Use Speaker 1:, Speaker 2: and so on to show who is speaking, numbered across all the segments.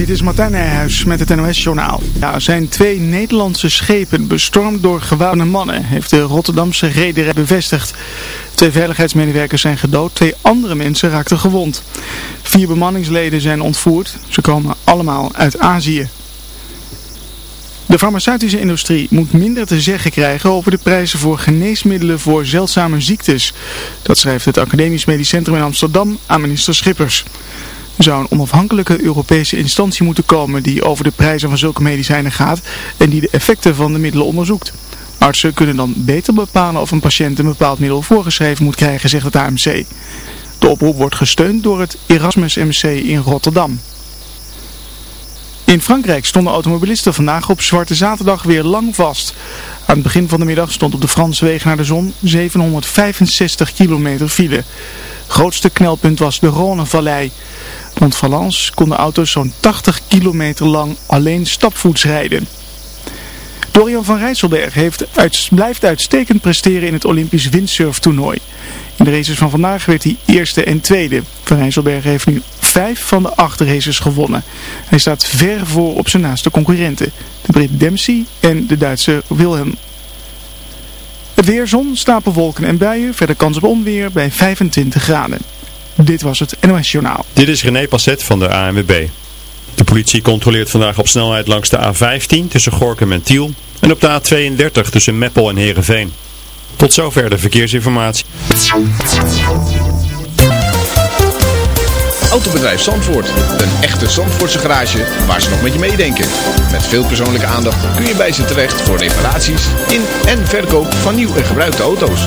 Speaker 1: Dit is Martijn Nijhuis met het NOS-journaal. Ja, zijn twee Nederlandse schepen bestormd door gewapende mannen, heeft de Rotterdamse rederij bevestigd. Twee veiligheidsmedewerkers zijn gedood, twee andere mensen raakten gewond. Vier bemanningsleden zijn ontvoerd, ze komen allemaal uit Azië. De farmaceutische industrie moet minder te zeggen krijgen over de prijzen voor geneesmiddelen voor zeldzame ziektes. Dat schrijft het Academisch Medisch Centrum in Amsterdam aan minister Schippers. Zou een onafhankelijke Europese instantie moeten komen die over de prijzen van zulke medicijnen gaat en die de effecten van de middelen onderzoekt. Artsen kunnen dan beter bepalen of een patiënt een bepaald middel voorgeschreven moet krijgen, zegt het AMC. De oproep wordt gesteund door het Erasmus MC in Rotterdam. In Frankrijk stonden automobilisten vandaag op Zwarte Zaterdag weer lang vast. Aan het begin van de middag stond op de Franse wegen naar de zon 765 kilometer file. Grootste knelpunt was de Rhônevallei. Rond Valence konden auto's zo'n 80 kilometer lang alleen stapvoets rijden. Dorian van Rijsselberg heeft blijft uitstekend presteren in het Olympisch windsurftoernooi. In de races van vandaag werd hij eerste en tweede. Van Rijsselberg heeft nu vijf van de acht races gewonnen. Hij staat ver voor op zijn naaste concurrenten. De Brit Dempsey en de Duitse Wilhelm. Het weer, zon, stapelwolken en buien. Verder kans op onweer bij 25 graden. Dit was het NOS Journaal.
Speaker 2: Dit is René Passet van de ANWB. De politie controleert vandaag op snelheid langs de A15 tussen Gorkum en Tiel. En op de A32 tussen Meppel en Heerenveen. Tot zover de verkeersinformatie.
Speaker 3: Autobedrijf Zandvoort. Een echte Zandvoortse garage waar ze nog met je meedenken. Met veel persoonlijke aandacht kun je bij ze terecht voor reparaties in en verkoop van nieuw en gebruikte auto's.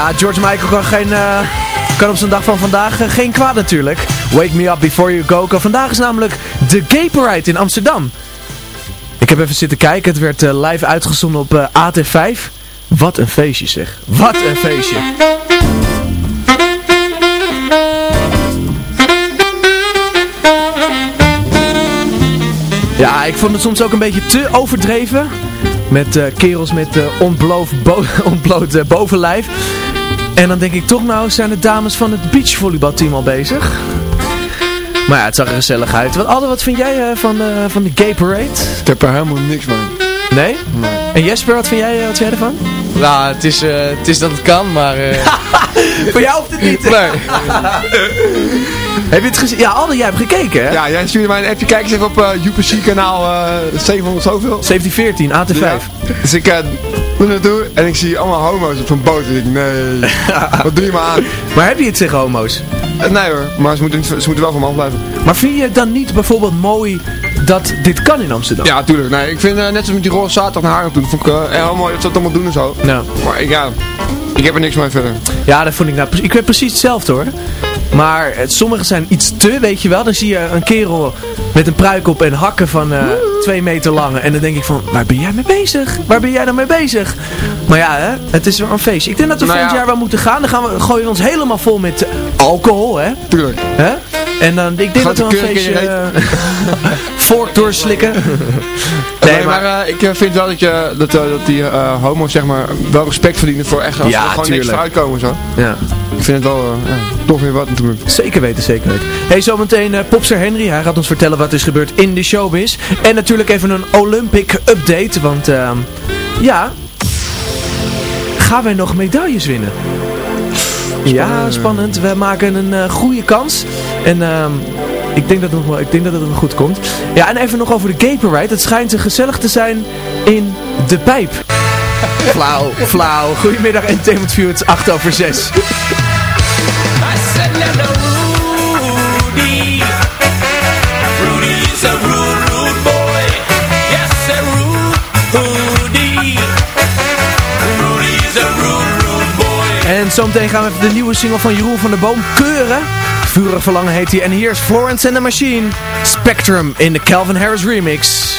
Speaker 4: Ja, George Michael kan, geen, eh, kan op zijn dag van vandaag eh, geen kwaad natuurlijk. Wake me up before you go. Vandaag is namelijk de Gay Parade in Amsterdam. Ik heb even zitten kijken. Het werd eh, live uitgezonden op AT5. Wat een feestje zeg. Wat een feestje. Ja, ik vond het soms ook een beetje te overdreven. Met kerels met uh, ontbloot, bo ontbloot bovenlijf. En dan denk ik toch nou, zijn de dames van het beachvolleybalteam al bezig? Maar ja, het zag er gezellig uit. Wat, Alde, wat vind jij van, van de gay parade?
Speaker 5: Ik heb er helemaal niks van.
Speaker 4: Nee? nee. En Jesper, wat vind jij, wat vind jij ervan?
Speaker 6: Nou, het is, het is dat het kan, maar...
Speaker 4: Voor jou hoeft het niet.
Speaker 5: Nee.
Speaker 4: Heb je het gezien? Ja, Alde, jij hebt gekeken, hè?
Speaker 5: Ja, jij stuurde mij een appje. Kijk eens even op uh, UPC kanaal uh, 700 zoveel.
Speaker 4: 1714, AT5. Ja.
Speaker 5: Dus ik uh, doe naartoe en ik zie allemaal homo's op zo'n boot. En ik nee, wat doe je maar aan?
Speaker 4: Maar heb je het tegen homo's?
Speaker 5: nee hoor, maar ze moeten, ze moeten wel van me afblijven.
Speaker 4: Maar vind je het dan niet bijvoorbeeld mooi dat dit kan in Amsterdam?
Speaker 5: Ja, tuurlijk. Nee, ik vind net zoals met die roze zaterdag naar Haarlem toen. Vond ik heel mooi dat ze het allemaal doen en zo.
Speaker 4: Ja.
Speaker 5: Maar ik, ja, ik heb er niks mee verder.
Speaker 4: Ja, dat vond ik nou... Ik heb precies hetzelfde hoor. Maar het, sommige zijn iets te, weet je wel. Dan zie je een kerel met een pruik op en hakken van uh, twee meter lang. En dan denk ik van, waar ben jij mee bezig? Waar ben jij dan mee bezig? Maar ja, hè, het is wel een feestje. Ik denk dat we
Speaker 5: Nou
Speaker 4: volgend
Speaker 5: ja.
Speaker 4: jaar wel moeten gaan. Dan gaan we, gooien we ons helemaal vol met alcohol, hè?
Speaker 5: Tuurlijk.
Speaker 4: hè? En dan, ik denk
Speaker 5: Gaat
Speaker 4: dat we een feestje...
Speaker 5: je
Speaker 4: uh, voort doorslikken.
Speaker 5: Nee, maar, uh, ik vind wel dat, je, dat, uh, dat die uh, homo's zeg maar wel respect verdienen voor echt als
Speaker 4: Ja,
Speaker 5: er gewoon
Speaker 4: tuurlijk.
Speaker 5: niks vooruitkomen zo.
Speaker 4: ja.
Speaker 5: Ik vind het wel ja, toch weer wat natuurlijk.
Speaker 4: Zeker weten, zeker weten. Hey, zometeen uh, Popster Henry. Hij gaat ons vertellen wat is gebeurd in de showbiz. En natuurlijk even een Olympic update. Want uh, ja, gaan wij nog medailles winnen? Ja, spannend. We maken een uh, goede kans. En uh, ik denk dat het nog wel, ik denk dat het nog goed komt. Ja, en even nog over de Gay Parade. Het schijnt gezellig te zijn in de pijp. flauw, flauw. Goedemiddag View, het is 8 over 6. En zometeen gaan we even de nieuwe single van Jeroen van der Boom keuren. Vurig Verlangen heet hij. En hier is Florence and the Machine. Spectrum in de Calvin Harris remix.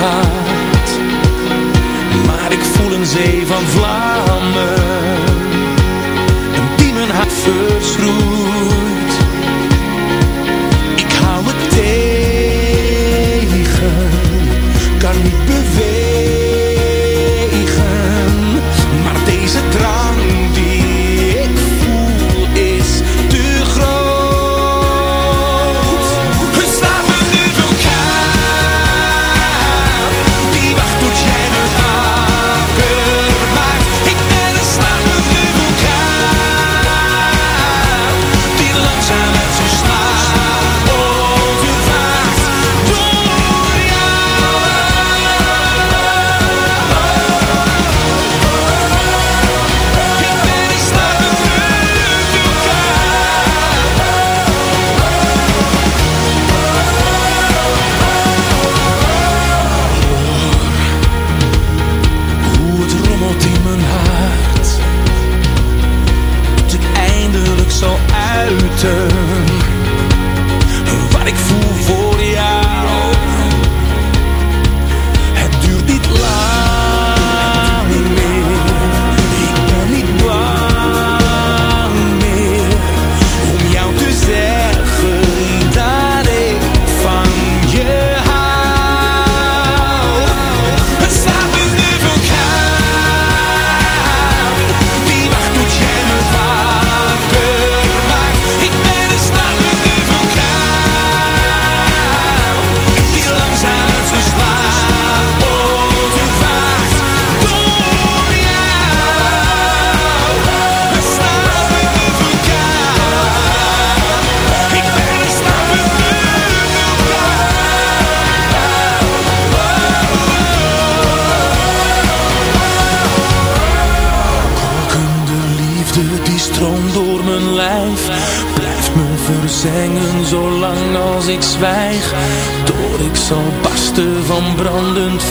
Speaker 7: Buitenkant Maar ik voel een zee van vlammen Die mijn hart verschroeit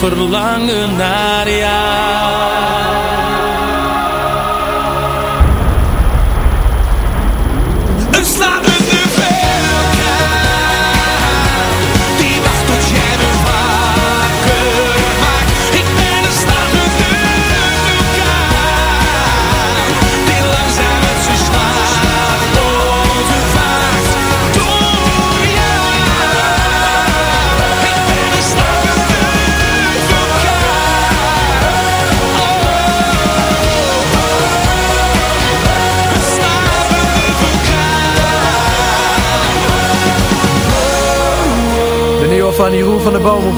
Speaker 7: verlangen naar jou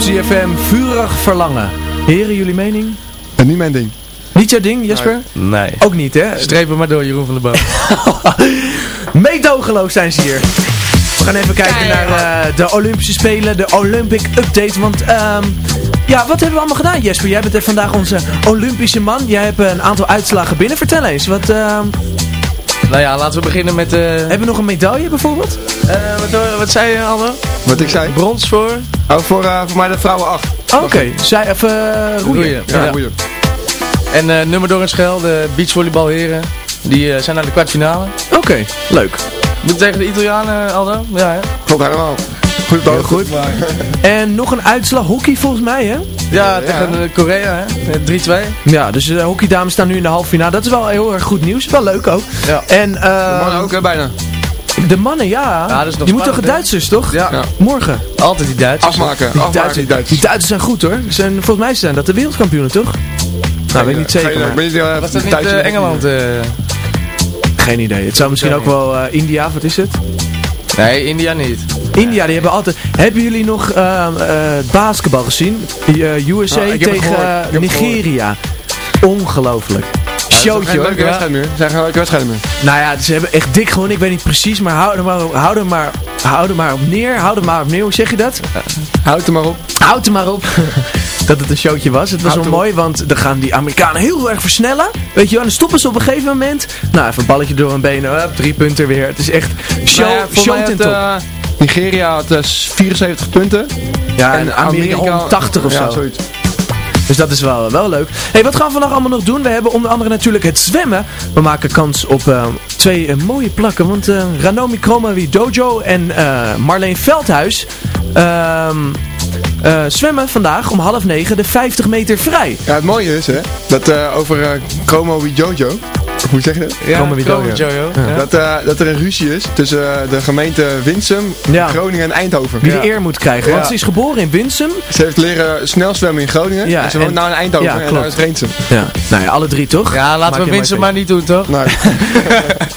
Speaker 4: ZFM. Vurig verlangen. Heren, jullie mening?
Speaker 5: En niet mijn ding.
Speaker 4: Niet jouw ding, Jesper?
Speaker 6: Nee.
Speaker 4: Ook niet, hè?
Speaker 6: Strepen maar door, Jeroen van der Boom.
Speaker 4: Meedogenloos zijn ze hier. We gaan even kijken naar eh, de Olympische Spelen, de Olympic Update. Want ehm, ja, wat hebben we allemaal gedaan, Jesper? Jij bent er vandaag onze Olympische man. Jij hebt een aantal uitslagen binnen. Vertel eens, wat, ehm,
Speaker 6: nou ja, laten we beginnen met... eh
Speaker 4: hebben we nog een medaille bijvoorbeeld?
Speaker 6: eh, wat, wat zei je, Aldo?
Speaker 5: Wat ik zei?
Speaker 6: Brons voor?
Speaker 5: Oh, voor, eh, voor mij de vrouwen 8.
Speaker 4: Oké, zij even eh, roeien.
Speaker 6: Roeien.
Speaker 5: Ja,
Speaker 6: Ja.
Speaker 5: roeien.
Speaker 6: En eh, nummer door in Schel, de beachvolleybalheren. Die eh, zijn naar de kwartfinale.
Speaker 4: Oké, leuk.
Speaker 6: Moet tegen de Italianen, Aldo? Ja, hè?
Speaker 5: Klopt helemaal. Goed,
Speaker 4: Heel goed. En nog een uitslag hockey volgens mij, hè?
Speaker 6: Ja, tegen eh, Korea, hè? Eh, 3-2.
Speaker 4: Ja, dus de hockeydames staan nu in de halve finale. Dat is wel heel erg goed nieuws. Wel leuk ook.
Speaker 6: Ja.
Speaker 4: En eh,
Speaker 5: Man ook, hè, bijna.
Speaker 4: de mannen, ja.
Speaker 6: Ja, dat is nog
Speaker 4: die moeten toch de Duitsers, toch?
Speaker 6: Ja.
Speaker 5: Ja.
Speaker 4: Morgen.
Speaker 6: Altijd die Duitsers.
Speaker 5: Afmaken.
Speaker 4: Die
Speaker 5: Afmaken,
Speaker 4: Duitsers,
Speaker 5: die Duitsers.
Speaker 4: die Duitsers zijn goed hoor. Ze Zijn, volgens mij zijn dat de wereldkampioenen, toch? Nou, weet ik niet zeker.
Speaker 5: Geen,
Speaker 4: maar-
Speaker 5: eh,
Speaker 6: Was dat niet eh, Engeland? eh?
Speaker 4: Geen idee. Het zou misschien ook wel eh, India, wat is het?
Speaker 6: Nee, India niet.
Speaker 4: India, die hebben altijd... Hebben jullie nog ehm, eh, basketbal gezien? Die, eh, USA
Speaker 5: het
Speaker 4: tegen eh, Nigeria. Ongelooflijk. Showtje hoor.
Speaker 5: leuke
Speaker 4: Ja.
Speaker 5: wedstrijd meer. Het zijn geen leuke wedstrijden meer.
Speaker 4: Nou ja, ze hebben echt dik gewoon, ik weet niet precies, maar hou er maar, hou er maar, hou er maar op neer. Hou er maar op neer, hoe zeg je dat?
Speaker 5: Houd er maar op.
Speaker 4: Houd er maar op dat het een showtje was. Het was
Speaker 5: Houd
Speaker 4: wel mooi, want dan gaan die Amerikanen heel erg versnellen. Weet je wel, dan stoppen ze op een gegeven moment. Nou, even een balletje door hun benen, hup, drie punten weer. Het is echt show,
Speaker 5: Nou ja, volgens
Speaker 4: show
Speaker 5: mij
Speaker 4: ten
Speaker 5: had,
Speaker 4: top.
Speaker 5: eh, Nigeria had eh, 74 punten.
Speaker 4: ja, en Amerika 180 of
Speaker 5: ja,
Speaker 4: zo.
Speaker 5: zoiets.
Speaker 4: Dus dat is wel, wel leuk. hey, wat gaan we vandaag allemaal nog doen? We hebben onder andere natuurlijk het zwemmen. We maken kans op eh, twee eh, mooie plakken. Want eh, Ranomi Kromawi Dojo en Marleen Veldhuis ehm, eh, zwemmen vandaag om half negen de 50 meter vrij.
Speaker 5: Ja, het mooie is hè, dat over Chromo wie Jojo, of hoe zeg je dat?
Speaker 6: Ja,
Speaker 4: Komen we
Speaker 6: Kromo
Speaker 4: door, ja.
Speaker 6: Jojo. Ja.
Speaker 5: Dat, eh, dat er een ruzie is tussen eh, de gemeente Winsum,
Speaker 4: Ja.
Speaker 5: Groningen en Eindhoven.
Speaker 4: Wie de eer moet krijgen. Want
Speaker 5: Ja.
Speaker 4: ze is geboren in Winsum.
Speaker 5: Ze heeft leren snel zwemmen in Groningen
Speaker 4: Ja,
Speaker 5: en ze woont
Speaker 4: en-
Speaker 5: nou in Eindhoven
Speaker 4: ja,
Speaker 5: en
Speaker 4: klopt.
Speaker 5: daar is.
Speaker 4: Ja. Nou ja, alle drie toch?
Speaker 6: Ja, laten we Winsum maar niet doen, toch?
Speaker 5: Nou,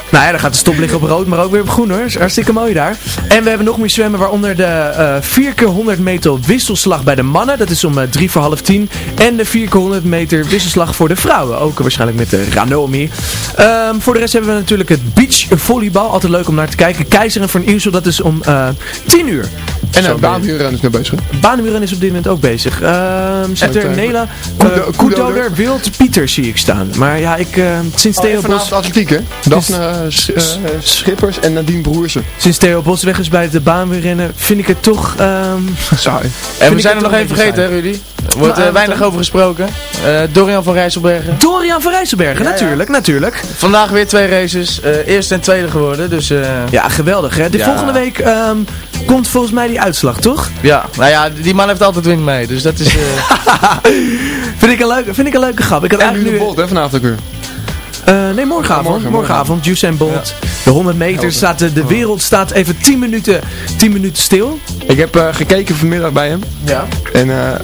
Speaker 4: Nou ja, dan gaat de stoplicht op rood, maar ook weer op groen hoor. Is hartstikke mooi daar. En we hebben nog meer zwemmen, waaronder de eh 4 keer 100 meter wisselslag bij de mannen. Dat is om eh, drie voor half tien. En de 4 keer 100 meter wisselslag voor de vrouwen. Ook waarschijnlijk met de Ranomi. Ehm, voor de rest hebben we natuurlijk het beachvolleybal. Altijd leuk om naar te kijken. Keizer en Van Iersel, dat is om eh 10 uur.
Speaker 5: En uh,
Speaker 4: ben
Speaker 5: baanhuurrennen is mee bezig.
Speaker 4: Baanmuren is op dit moment ook bezig. Ehm zit
Speaker 5: En,
Speaker 4: er
Speaker 5: eh,
Speaker 4: Nela, uh,
Speaker 5: Koedoder.
Speaker 4: Wild, Pieter zie ik staan. Maar ja, ik, eh, sinds,
Speaker 5: Oh,
Speaker 4: Theo Bos,
Speaker 5: vanavond atletiek hè? Daphne eh, Sch- eh, Schippers en Nadine Broersen.
Speaker 4: sinds Theo Bos weg is bij de baanwielrennen, vind ik het toch... ehm,
Speaker 5: Saai.
Speaker 6: En we zijn er nog
Speaker 4: een
Speaker 6: vergeten, hè Rudy? Er wordt
Speaker 4: Nou,
Speaker 6: eh,
Speaker 4: eh,
Speaker 6: weinig over gesproken. Eh, Dorian van Rijsselbergen.
Speaker 4: Dorian van Rijsselbergen, natuurlijk, natuurlijk.
Speaker 6: Vandaag weer twee races. eh eerste en tweede geworden. Dus eh, ja.
Speaker 4: Geweldig hè. De
Speaker 6: Ja.
Speaker 4: volgende week ehm, komt volgens mij die uitslag, toch?
Speaker 6: Nou ja, die man heeft altijd wind mee. Dus dat is... eh,
Speaker 4: Vind ik een leuke, vind ik een leuke grap. Ik had
Speaker 5: En
Speaker 4: eigenlijk
Speaker 5: nu de. Bolt hè, vanavond ook weer.
Speaker 4: eh, nee, morgenavond.
Speaker 5: morgen,
Speaker 4: morgenavond. Usain Bolt. De 100 meter staat, de, de wereld staat even 10 minuten, 10 minuten stil.
Speaker 5: Ik heb eh, gekeken vanmiddag bij hem.
Speaker 4: Ja.
Speaker 5: En eh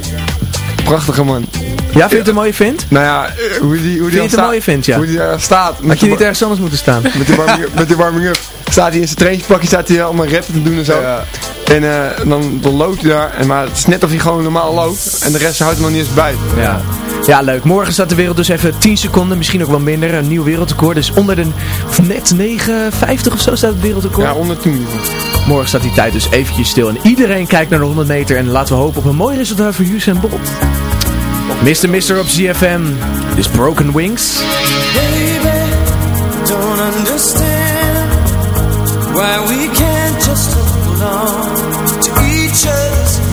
Speaker 5: prachtige man.
Speaker 4: Ja, vind je het een mooie vent?
Speaker 5: Nou ja, eh, hoe die, hoe die
Speaker 4: Vind je het een mooie ja?
Speaker 5: Hoe die daar staat.
Speaker 4: Had je niet ergens anders moeten staan?
Speaker 5: met de warming, met de warming up. Staat hij in zijn trainingspakje, staat hij allemaal rappen te doen en zo. En eh, dan, dan loopt hij daar. En, maar het is net of hij gewoon normaal loopt. En de rest houdt hem nog niet eens bij.
Speaker 4: Ja. Ja, leuk. Morgen staat de wereld dus even 10 seconden, misschien ook wel minder. Een nieuw wereldrecord. Dus onder de net 9,50 of zo staat het wereldrecord.
Speaker 5: Ja, onder 10
Speaker 4: Morgen staat die tijd dus eventjes stil. En iedereen kijkt naar de 100 meter. En laten we hopen op een mooi resultaat voor Usain Bolt. Mr. Mister op ZFM. Is Broken Wings.
Speaker 8: Baby, don't understand why we can't just hold on to each other's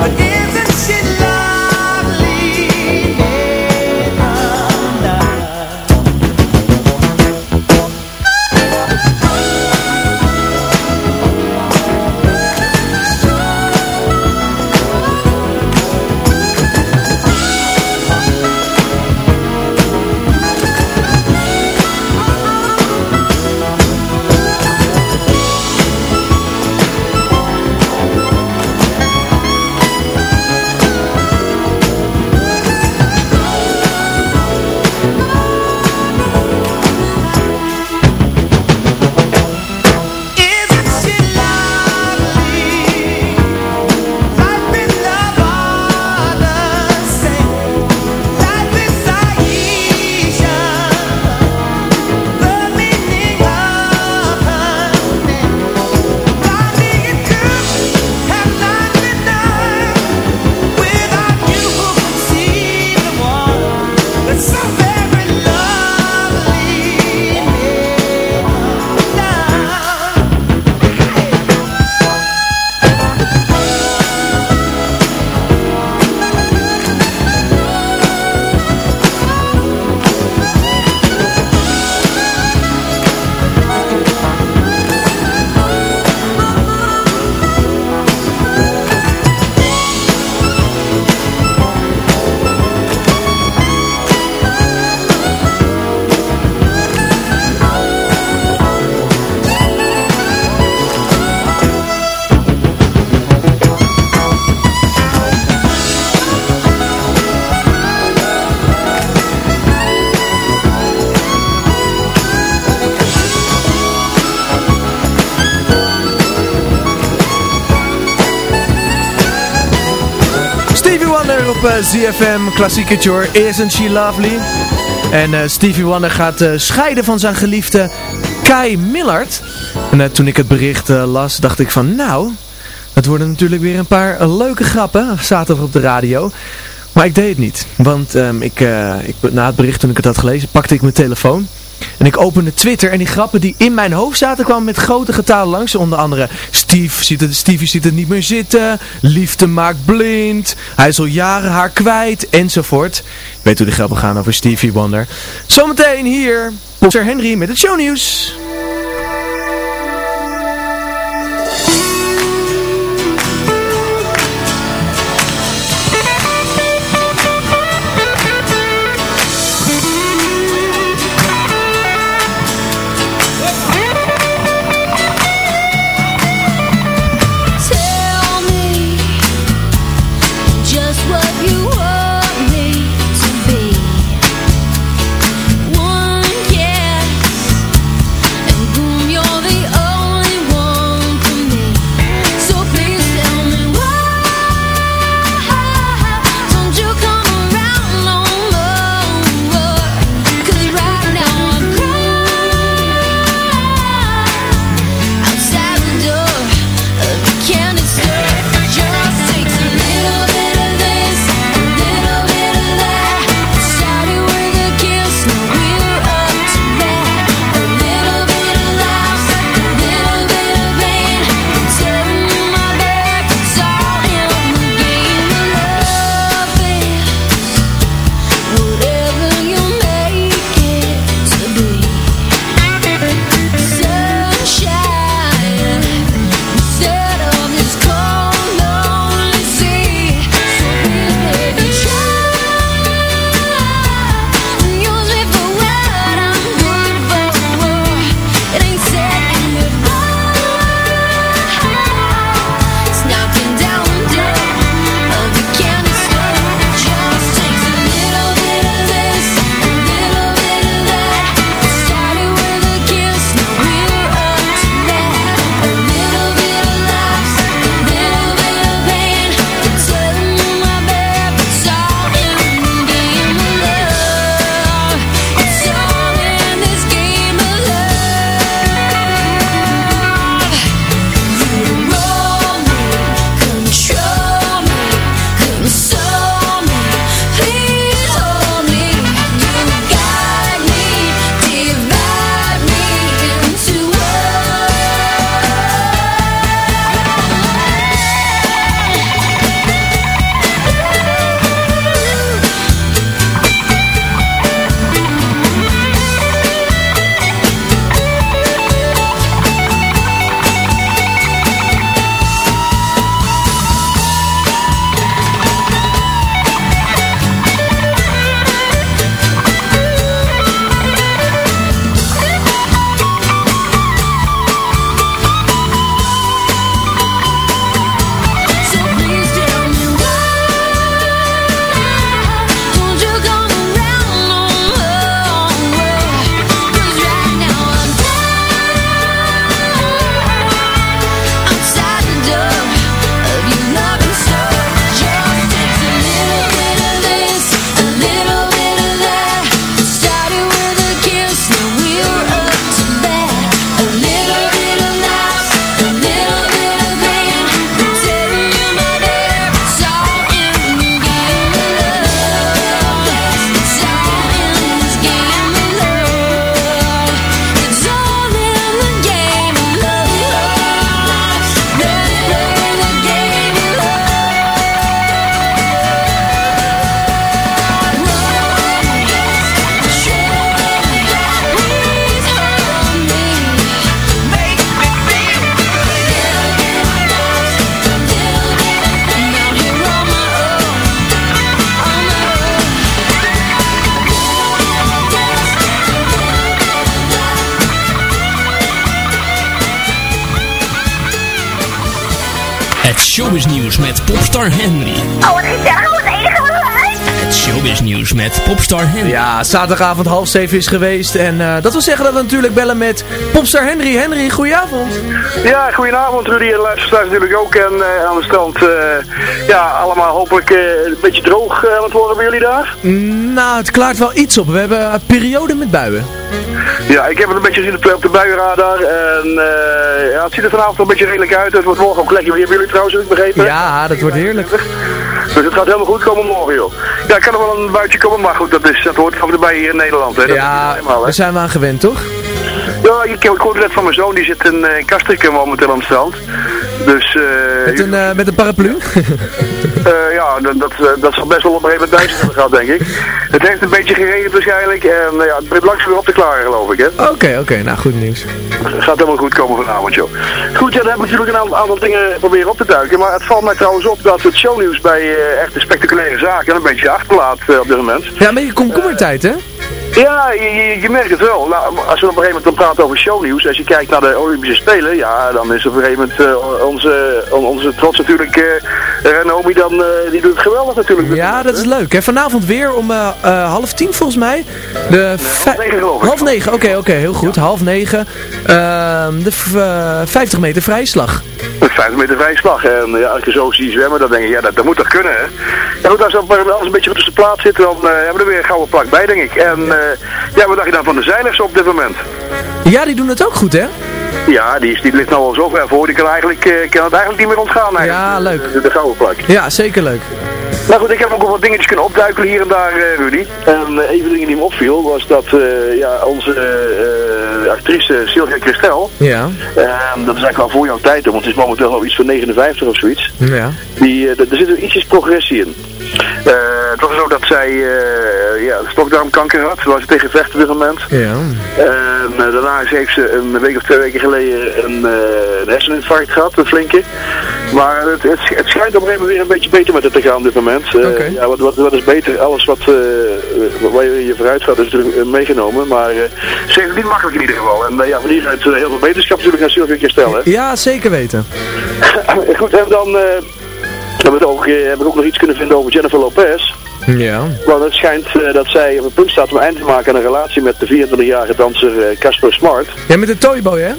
Speaker 8: again.
Speaker 9: Wonder op eh, ZFM, Klassieke hoor, Isn't She Lovely? En eh, Stevie Wonder gaat eh, scheiden van zijn geliefde Kai Millard. En toen ik het bericht las, dacht ik van nou, het worden natuurlijk weer een paar leuke grappen zaterdag op de radio. Maar ik deed het niet, want ehm, ik, ik, na het bericht toen ik het had gelezen, pakte ik mijn telefoon. En ik opende Twitter en die grappen die in mijn hoofd zaten kwamen met grote getalen langs. Onder andere Steve ziet het, Stevie ziet het niet meer zitten, liefde maakt blind, hij zal jaren haar kwijt, enzovoort. Weet hoe die grappen gaan over Stevie Wonder. Zometeen hier, Sir Henry met het shownieuws.
Speaker 10: Popstar Henry.
Speaker 4: Ja, zaterdagavond half zeven is geweest. En eh, dat wil zeggen dat we natuurlijk bellen met Popstar Henry. Henry, goedenavond.
Speaker 11: Ja, goedenavond Rudy en luisteraars natuurlijk ook. En eh, aan de strand, eh, ja, allemaal hopelijk eh, een beetje droog eh, aan het worden bij jullie daar.
Speaker 4: Nou, het klaart wel iets op. We hebben een periode met buien.
Speaker 11: Ja, ik heb het een beetje gezien op de, op de buienradar. En eh, ja, het ziet er vanavond wel een beetje redelijk uit. Het wordt morgen ook lekker weer bij jullie trouwens, heb ik begrepen.
Speaker 4: Ja, dat wordt heerlijk.
Speaker 11: Het gaat helemaal goed komen morgen, joh. Ja, ik kan er wel een buitje komen, maar goed, dat, is, dat hoort gewoon erbij hier in Nederland. Hè. Dat
Speaker 4: Ja,
Speaker 11: niet helemaal, hè.
Speaker 4: daar zijn we aan gewend, toch?
Speaker 11: Ja, ik, ik hoorde net van mijn zoon, die zit in uh, Kastrikum momenteel aan het strand. Dus, eh
Speaker 4: Met een, eh, met een paraplu?
Speaker 11: eh, ja, dat, dat, eh, dat zal best wel op een gegeven moment duizend gehad, denk ik. Het heeft een beetje geregend waarschijnlijk en eh, ja, het begint langzaam weer op te klaren, geloof ik, hè.
Speaker 4: Oké, oké, nou goed nieuws.
Speaker 11: Het gaat helemaal goed komen vanavond, joh. Goed, ja, dan hebben we natuurlijk een aantal, aantal dingen proberen op te duiken. Maar het valt mij trouwens op dat het shownieuws bij eh, echte spectaculaire zaken een beetje achterlaat eh, op dit moment.
Speaker 4: Ja, een beetje komkommertijd, hè?
Speaker 11: Ja, je, je, je merkt het wel. Nou, als we op een gegeven moment praten over shownieuws, als je kijkt naar de Olympische Spelen, ja, dan is op een gegeven moment eh, onze, on- onze trots natuurlijk, eh Renomi, dan, eh, die doet het geweldig natuurlijk.
Speaker 4: Ja, dat is leuk. Hè? Vanavond weer om half tien volgens mij. De
Speaker 11: half negen geloof ik.
Speaker 4: Half negen, oké, oké, heel goed. Half negen. Ehm, de v- eh, 50 meter vrijslag.
Speaker 11: Met 50 meter vrije slag. En ja, als je zo ziet zwemmen, dan denk je, ja, dat, dat moet toch kunnen, hè? Ja, goed, als dat maar alles een beetje op de plaats zit, dan hebben we er weer een gouden plak bij, denk ik. En ja, wat dacht je dan van de zeilers op dit moment?
Speaker 4: Ja, die doen het ook goed, hè?
Speaker 11: Ja, die, is, die ligt nou al zo ver voor, die kan, eigenlijk, eh, kan het eigenlijk niet meer ontgaan eigenlijk.
Speaker 4: Ja, leuk.
Speaker 11: De, de gouden plak.
Speaker 4: Ja, zeker leuk.
Speaker 11: Nou goed, ik heb ook wel wat dingetjes kunnen opduikelen hier en daar, eh, Rudy. En eh, een van de dingen die me opviel was dat eh, ja, onze eh, actrice Sylvia Christel,
Speaker 4: Ja.
Speaker 11: eh, dat is eigenlijk wel voor jouw tijd, want het is momenteel al iets van 59 of zoiets.
Speaker 4: Ja.
Speaker 11: Die, er zit er ietsjes progressie in. Eh, het was zo dat zij eh, ja, stokdarmkanker had, waar ze tegen vecht op dit moment.
Speaker 4: Ja.
Speaker 11: En eh, daarna heeft ze een week of twee weken geleden een, eh, een herseninfarct gehad, een flinke. Maar het, het, het schijnt op een gegeven moment weer een beetje beter met het te gaan op dit moment. Eh, ja, wat, wat, wat is beter? Alles wat, eh, waar je, je vooruit gaat is natuurlijk eh, meegenomen. Maar eh, ze heeft het niet makkelijk in ieder geval. En eh, ja, van hieruit eh, heel veel beterschap natuurlijk Sylvia Kerstel. Hè?
Speaker 4: Ja, zeker weten.
Speaker 11: Goed, en dan eh, hebben we het ook, eh, heb ik ook nog iets kunnen vinden over Jennifer Lopez.
Speaker 4: Ja.
Speaker 11: Want het schijnt eh, dat zij op het punt staat om een eind te maken aan een relatie met de 24-jarige danser eh, Casper Smart.
Speaker 4: Ja, met de Toyboy, hè?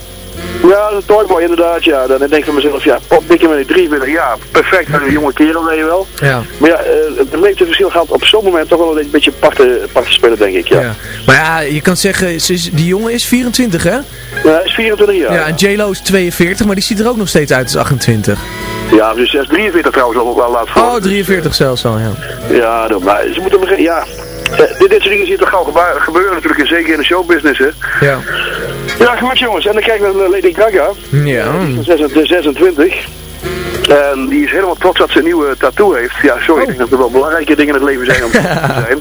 Speaker 11: Ja, dat is toy boy inderdaad, ja. Dan denk ik van mezelf, ja, op dikke met 23 jaar, perfect, een jonge kerel weet je wel.
Speaker 4: Ja.
Speaker 11: Maar ja, eh, het leeftijdsverschil gaat op zo'n moment toch wel een beetje parten, parten spelen, denk ik, ja.
Speaker 4: Ja. Maar ja, je kan zeggen, die jongen is 24, hè?
Speaker 11: Ja, hij is 24 jaar.
Speaker 4: Ja, en J-Lo is 42, maar die ziet er ook nog steeds uit als 28.
Speaker 11: Ja, dus hij is 43 trouwens al nog wel laat voor.
Speaker 4: Oh, 43 zelfs al, ja.
Speaker 11: Ja, dat- maar ze moeten nog, ja. eh, Dit, dit soort dingen zie je toch gauw gebeuren natuurlijk, en zeker in de showbusiness, hè.
Speaker 4: Ja.
Speaker 11: Ja, goed jongens. En dan kijken we naar Lady Gaga.
Speaker 4: Ja.
Speaker 11: Is van 26. En die is helemaal trots dat ze een nieuwe tattoo heeft. Ja, sorry, ik denk dat er wel belangrijke dingen in het leven zijn om te zijn.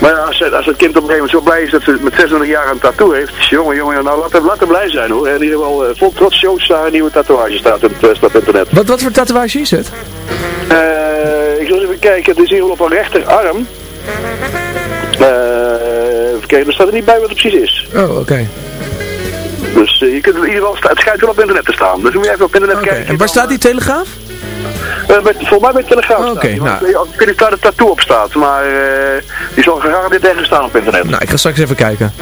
Speaker 11: Maar als, als het kind op een gegeven moment zo blij is dat ze met 26 jaar een tattoo heeft. Jongen, jongen, nou laat hem, laat hem blij zijn hoor. En in ieder geval eh, vol trots shows daar een nieuwe tatoeage staat op, het- staat internet.
Speaker 4: Wat, wat voor tatoeage is het?
Speaker 11: Eh, ik zal eens even kijken, het is hier op haar rechterarm. Eh even kijken, er staat er niet bij wat het precies is.
Speaker 4: Oh, oké.
Speaker 11: Dus eh, je kunt in ieder geval, het schijnt wel op internet te staan. Dus moet je even op internet
Speaker 4: Oké,
Speaker 11: kijken.
Speaker 4: En waar staat die telegraaf?
Speaker 11: Eh, bij, volgens mij bij Telegraaf
Speaker 4: Oké,
Speaker 11: die, want
Speaker 4: nou.
Speaker 11: Ik weet- niet waar de tattoo op staat, maar eh, die zal gegarandeerd ergens staan op internet.
Speaker 4: Nou, ik ga straks even kijken.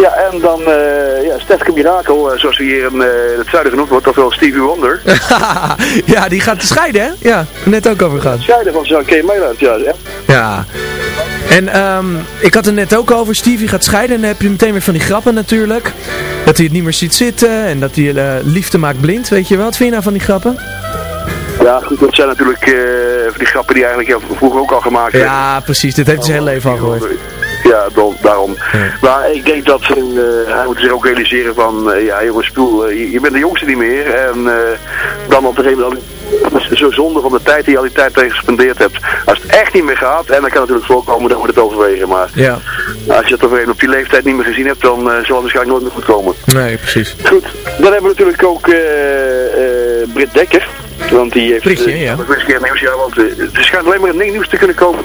Speaker 11: Ja, en dan uh, ja, Stefke Mirakel, zoals hij hier in, het zuiden genoemd wordt, ofwel Stevie Wonder.
Speaker 4: ja, die gaat scheiden, hè? Ja, net ook over gehad.
Speaker 11: Scheiden van Jean K. Meiland, ja. ja.
Speaker 4: Ja. En ehm, ik had het net ook over, Stevie gaat scheiden en dan heb je meteen weer van die grappen natuurlijk. Dat hij het niet meer ziet zitten en dat hij eh, liefde maakt blind, weet je wel. Wat vind je nou van die grappen?
Speaker 11: Ja, goed, dat zijn natuurlijk eh, die grappen die eigenlijk heel vroeger ook al gemaakt werden.
Speaker 4: Ja, precies. Dit heeft hij zijn hele leven al gehoord.
Speaker 11: Ja, dan- daarom. Maar ik denk dat eh, hij moet zich ook realiseren van, eh, ja jongens, Spoel, eh, je, je bent de jongste niet meer. En dan op een gegeven moment, zo zonde van de tijd die je al die tijd tegen gespendeerd hebt. Als het echt niet meer gaat, en dan kan natuurlijk voorkomen, dan moet het overwegen. Maar
Speaker 4: Ja.
Speaker 11: als je het op, een- op die leeftijd niet meer gezien hebt, dan zal het waarschijnlijk nooit meer goed komen.
Speaker 4: Nee, precies.
Speaker 11: Goed, dan hebben we natuurlijk ook eh eh Britt Dekker. Want die heeft...
Speaker 4: Ja.
Speaker 11: nog eens een keer nieuws, ja, want er schijnt alleen maar een nieuws te kunnen komen.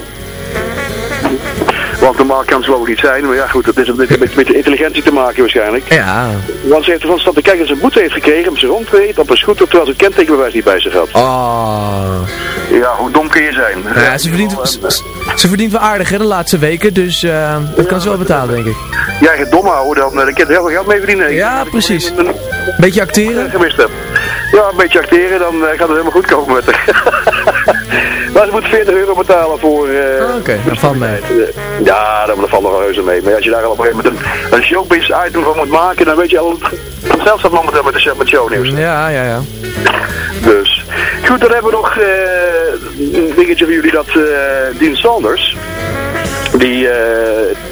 Speaker 11: Want normaal kan ook niet zijn. Maar ja goed, dat is een beetje met, met de intelligentie te maken waarschijnlijk.
Speaker 4: Ja.
Speaker 11: Want ze heeft ervan staan te kijken dat ze een boete heeft gekregen. Omdat ze rondreed op een scooter terwijl ze het kentekenbewijs niet bij zich had.
Speaker 4: Oh.
Speaker 11: Ja, hoe dom kun je zijn?
Speaker 4: Ja, ze verdient, ze, ze verdient wel aardig hè, de laatste weken. Dus eh dat kan ze wel betalen, denk ik.
Speaker 11: Ja, je dom houden, dan, eh, dan kan je heel veel geld mee verdienen.
Speaker 4: Ja, precies.
Speaker 11: Een
Speaker 4: Beetje acteren.
Speaker 11: gemist heb. Ja, een beetje acteren, dan eh, gaat het helemaal goed komen met haar. maar ze moet 40 euro betalen voor... eh
Speaker 4: Oh, Oké, dat valt mee.
Speaker 11: Ja, dat, dat valt nog reuze mee. Maar als je daar al op een gegeven moment een, een showbiz item van moet maken, dan weet je al... Zelfs staat momenteel met, de, met shownieuws.
Speaker 4: Ja, ja, ja.
Speaker 11: Dus. Goed, dan hebben we nog eh, een dingetje voor jullie dat eh Dean Sanders... Die,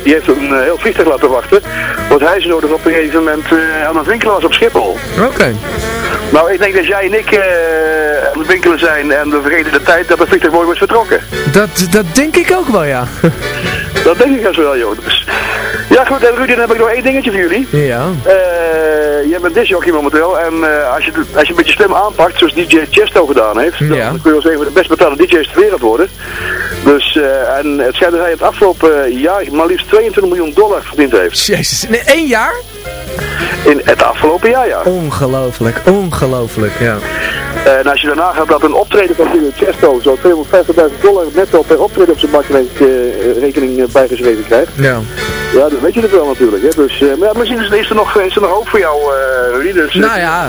Speaker 11: die heeft een heel vliegtuig laten wachten. Want hij is nodig op een gegeven moment aan het winkelen was op Schiphol.
Speaker 4: Oké.
Speaker 11: Nou, ik denk dat jij en ik eh, aan het winkelen zijn en we vergeten de tijd dat het vliegtuig mooi wordt vertrokken.
Speaker 4: Dat, dat denk ik ook wel, ja.
Speaker 11: Dat denk ik als wel, joh. Dus, ja goed, en Rudy, dan heb ik nog één dingetje voor jullie.
Speaker 4: Ja.
Speaker 11: Eh jij bent disjockey momenteel en eh, als, je, als je een beetje slim aanpakt, zoals DJ Chesto gedaan heeft, dan kun je wel eens even de best betaalde DJ's ter wereld worden. Dus, eh, en het schijnt dat hij het afgelopen jaar maar liefst 22 miljoen dollar verdiend heeft.
Speaker 4: Jezus. Nee, één jaar?
Speaker 11: In het afgelopen jaar, ja.
Speaker 4: Ongelooflijk, ongelooflijk, ja.
Speaker 11: En als je daarna gaat dat een optreden van DJ Chesto zo 250.000 dollar netto per optreden op zijn bankrekening eh, bijgeschreven krijgt.
Speaker 4: Ja.
Speaker 11: Ja, dan weet je het wel natuurlijk. Hè. Dus, eh, maar ja, misschien is, is er nog, is er nog hoop voor jou, eh Rudy. Dus, eh,
Speaker 4: Nou ja.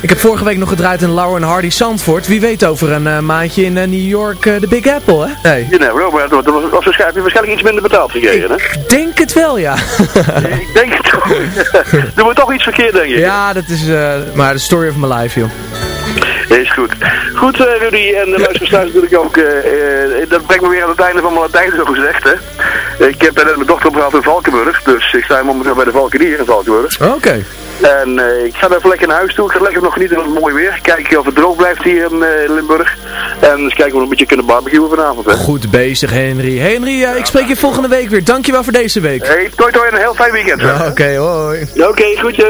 Speaker 4: Ik heb vorige week nog gedraaid in Lauren Hardy Zandvoort. Wie weet over een maandje in New York de Big Apple, hè? Nee.
Speaker 11: You know, maar dat was, was waarschijnlijk, heb je waarschijnlijk iets minder betaald gekregen, hè?
Speaker 4: Ik denk het wel, ja.
Speaker 11: Ik denk het toch. Doen we toch iets verkeerd, denk ik.
Speaker 4: ja, dat is maar de story of my life, joh.
Speaker 11: Is goed. Goed, eh, Rudy, en de luisteraars thuis natuurlijk ook. eh, dat brengt me weer aan het einde van mijn Latijn, zo gezegd, hè. Ik heb net mijn dochter opgehaald in Valkenburg, dus ik sta momenteel bij de Valkenier in Valkenburg.
Speaker 4: Oké.
Speaker 11: En ik ga even lekker naar huis toe. Ik ga lekker nog genieten van het mooie weer. Kijken of het droog blijft hier in Limburg. En eens kijken of we een beetje kunnen barbecuen vanavond. Hè.
Speaker 4: Goed bezig, Henry. Henry, ik spreek je volgende week weer. Dankjewel voor deze week.
Speaker 11: Hey, toi toi en een heel fijn weekend.
Speaker 4: Oké, hoi.
Speaker 11: Oké.
Speaker 8: Gotta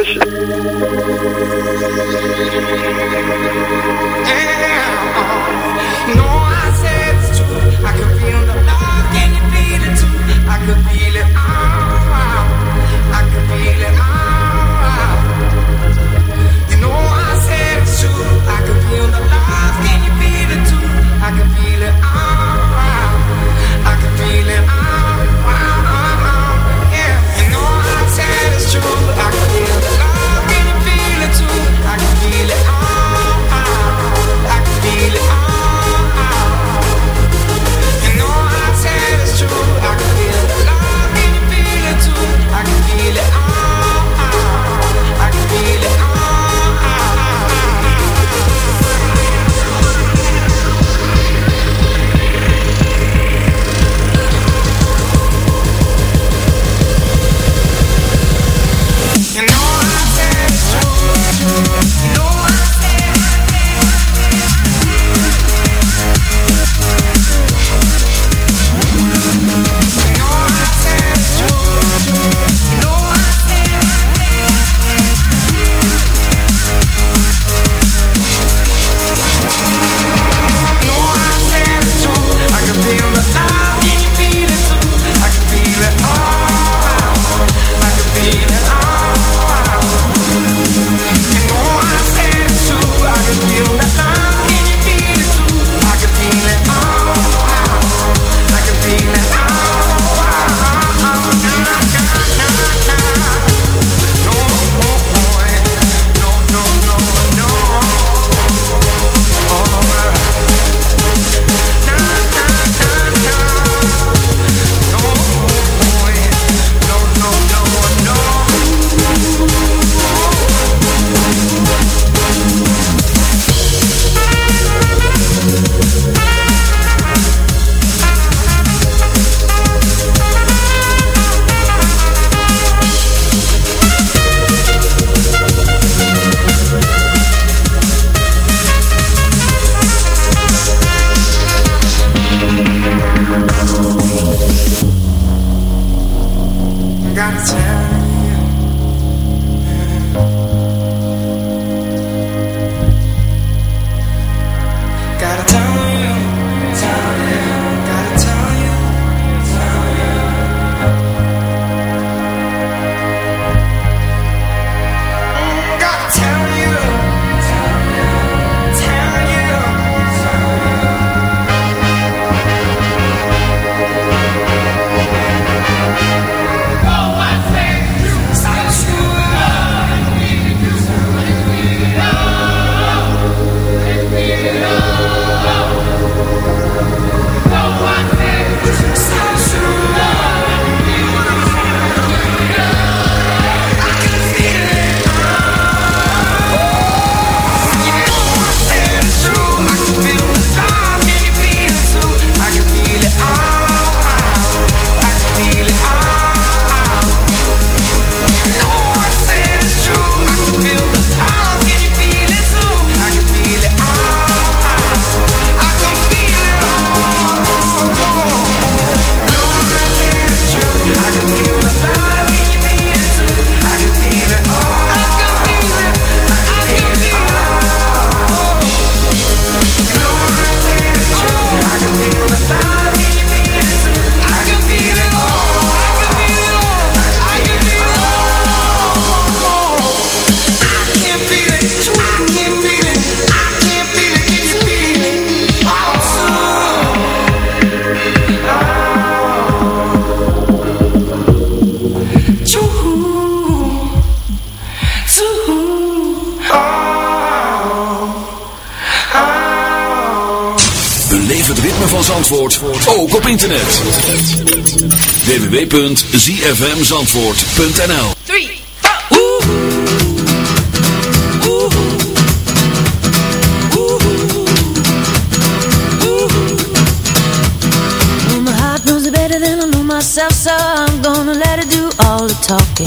Speaker 12: than I know myself, so I'm gonna let it do all the talking.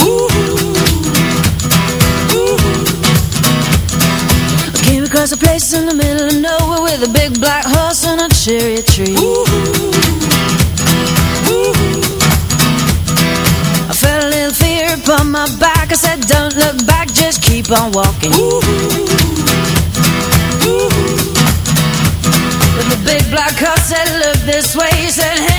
Speaker 12: I came across a place in the middle of nowhere with a big black horse and a cherry tree. I my back. I said, Don't look back, just keep on walking. But the big black horse said, Look this way. He said, Hey,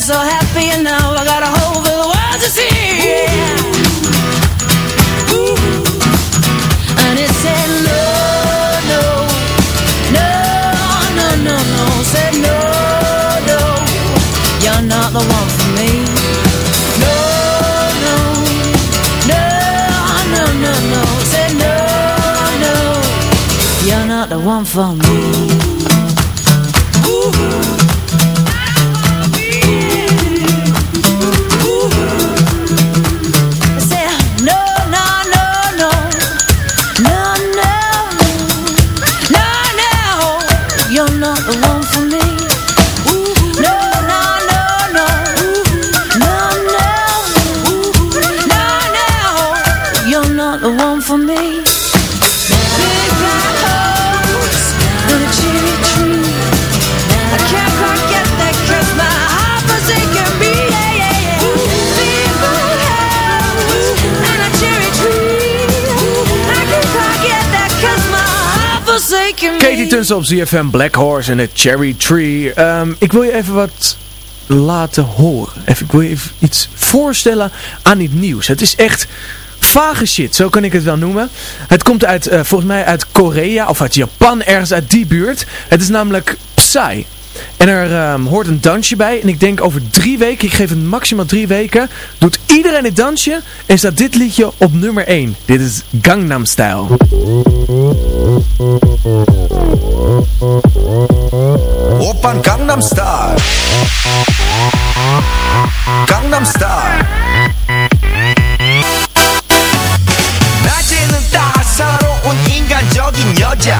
Speaker 12: so happy and now I got a whole the world to see. And it said no, no, no, no, no, no. Said no, no, you're not the one for me. No, no, no, no, no, no. Said no, no, you're not the one for me
Speaker 4: Katie Tunsen op ZFM Black Horse en het Cherry Tree. Ehm, ik wil je even wat laten horen. Even, ik wil je even iets voorstellen aan dit nieuws. Het is echt vage shit, zo kan ik het wel noemen. Het komt uit, eh, volgens mij uit Korea of uit Japan, ergens uit die buurt. Het is namelijk Psy. En er ehm, hoort een dansje bij. En ik denk over drie weken, ik geef het maximaal drie weken, doet iedereen het dansje en staat dit liedje op nummer 1. Dit is Gangnam Style.
Speaker 13: 오빤 강남스타일 강남스타일 낮에는 따사로운 인간적인 여자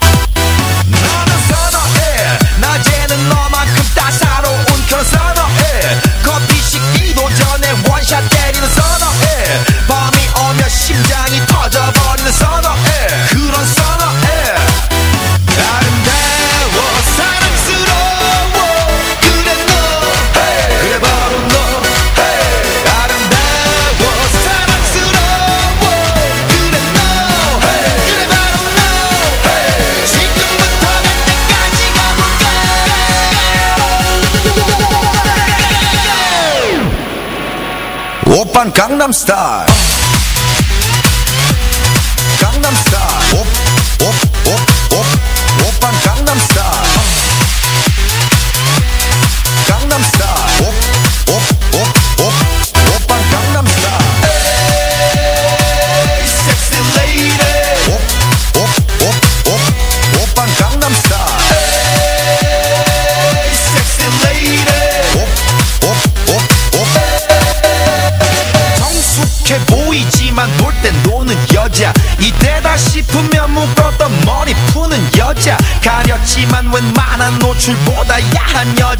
Speaker 13: van Gangnam Style.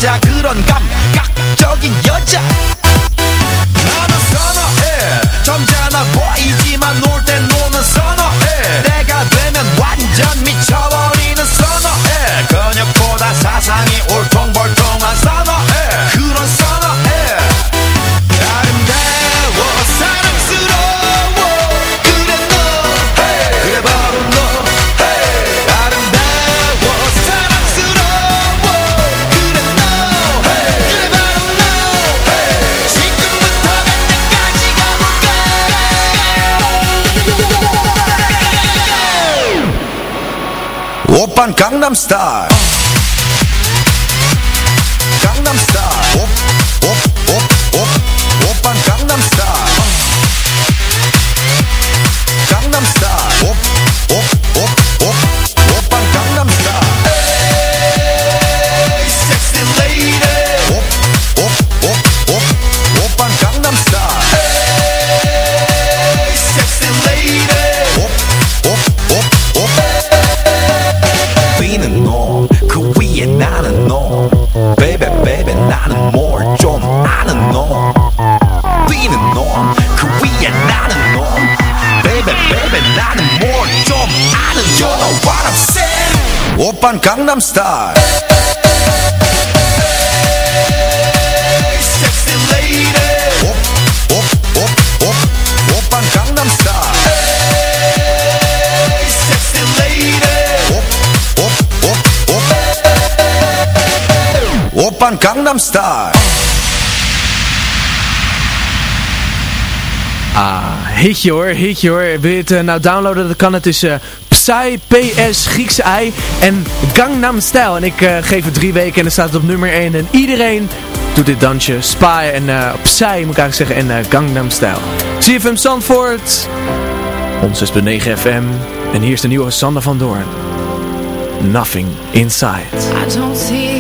Speaker 13: 여자 그런 감각적인 여자. Gangnam Style. van Gangnam Style. op, Gangnam Style.
Speaker 4: Ah, hitje hoor, hitje hoor. Wil je het eh, nou downloaden? Dat kan. Het dus. Psy PS Griekse Ei en Gangnam Style. En ik eh, geef het drie weken en dan staat het op nummer 1. En iedereen doet dit dansje. Spy en uh, moet ik eigenlijk zeggen. En uh, Gangnam Style. CFM Zandvoort. Om 6.9 FM. En hier is de nieuwe Sander van Doorn. Nothing Inside.
Speaker 14: I don't see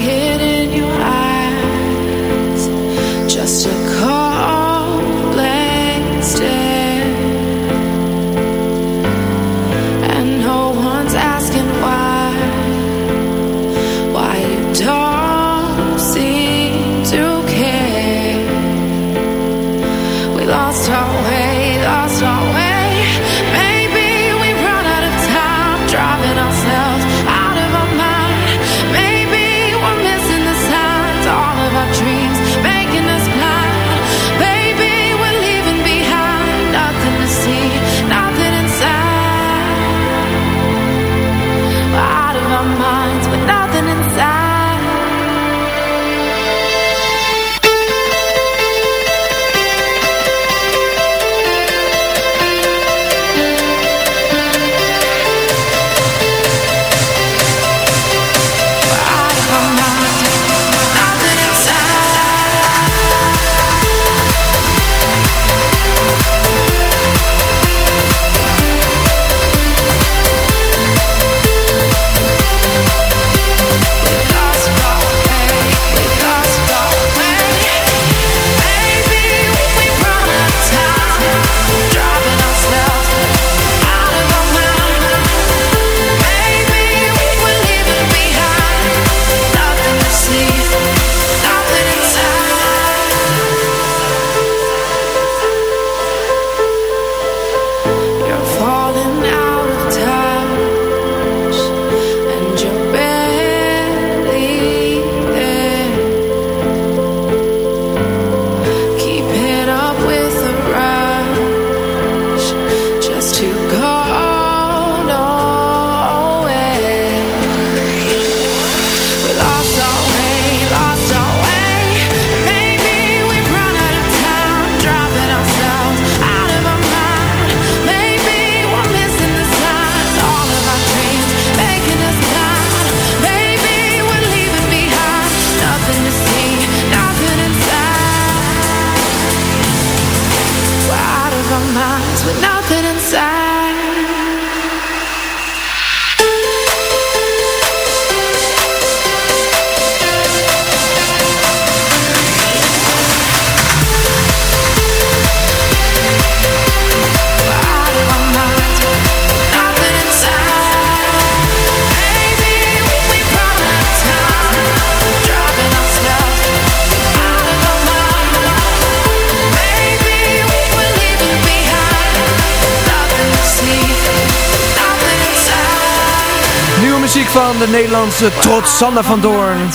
Speaker 15: van de Nederlandse trots Sander van Doorn.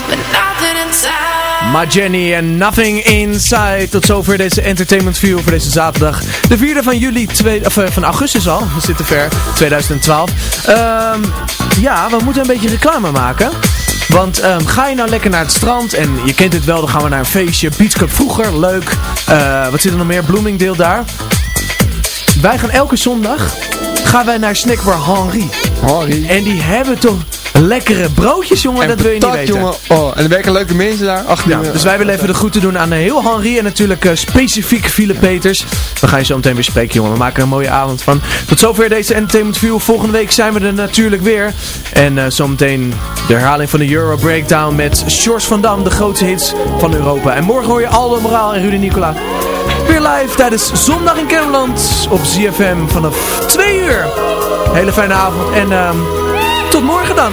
Speaker 15: My Jenny en Nothing Inside. Tot zover deze Entertainment View voor deze zaterdag. De 4e van juli, of, eh, van augustus al, we zitten ver, 2012. Ehm, ja, we moeten een beetje reclame maken. Want ehm, ga je nou lekker naar het strand en je kent het wel, dan gaan we naar een feestje. Beach Club vroeger, leuk. Eh, wat zit er nog meer? Bloomingdale daar. Wij gaan elke zondag gaan wij naar snackbar Henri.
Speaker 5: Henri.
Speaker 15: En die hebben toch Lekkere broodjes, jongen, dat wil je niet weten.
Speaker 5: jongen. Oh, en er werken leuke mensen daar.
Speaker 15: Ach,
Speaker 5: nou,
Speaker 15: dus wij willen even de groeten doen aan eh, heel Henri en natuurlijk uh, specifiek Philip Peters. We gaan je zo meteen weer spreken, jongen. We maken er een mooie avond van. Tot zover deze Entertainment View. Volgende week zijn we er natuurlijk weer. En eh, zo zometeen de herhaling van de Euro Breakdown met George van Dam, de grootste hits van Europa. En morgen hoor je Aldo Moraal en Rudy Nicola weer live tijdens Zondag in Kennemerland op ZFM vanaf 2 uur. Hele fijne avond en... Uh, tot morgen dan.